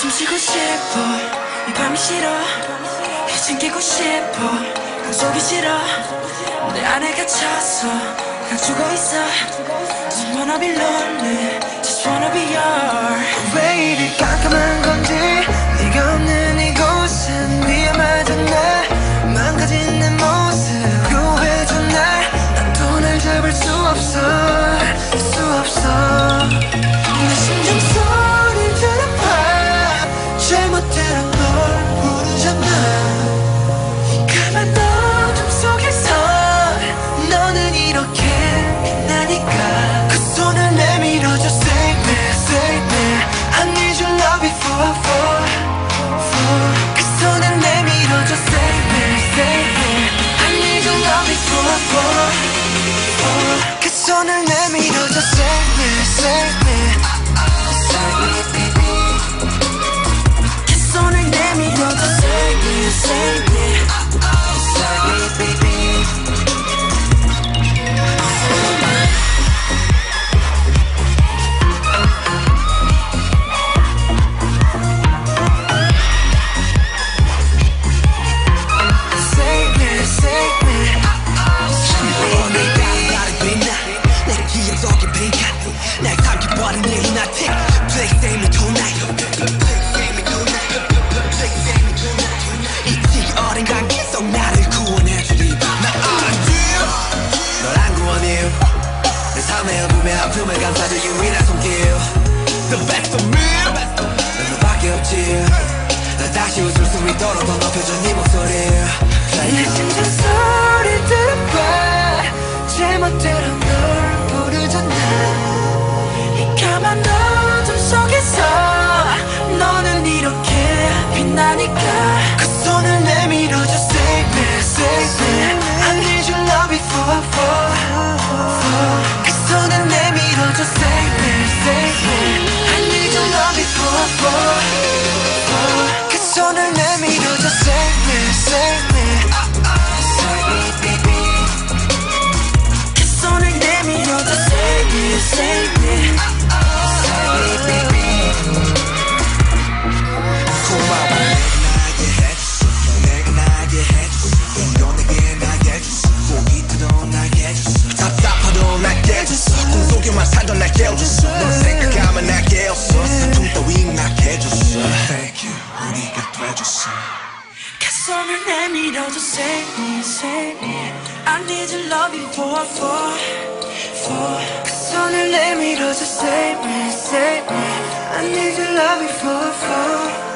숨 쉬고 싶어 이 밤이 싫어 이젠 깨고 싶어 꿈속이 싫어 내 안에 갇혀서 난 죽어 있어 Just wanna be lonely Just wanna be yours 이렇게 빛나니까 그 손을 내밀어줘 Save me, save me I need your love before I fall 삼켜버린 이 lunatic Please save me tonight 네 들어봐 제멋대로 널 부르잖아 이 까만 어둠 속에서 너는 이렇게 빛나니까 그 손을 내밀어줘 Save me, save me I need your love before fall, fall 그 손을 내밀어줘 Save me, save me I need your love before I fall, fall 그 손을 내밀어줘 Save me, save me 답답하도 나게 해줬어 꿈속에만 살던 날 깨워줬어 널 생각하면 날 깨웠어 슬픔 따위 나게 해줬어 Thank you 우리가 돼줬어 그 손을 내밀어줘 Save me, save me I need your love before I fall, fall 그 손을 내밀어줘 Save me, save me I need your love before I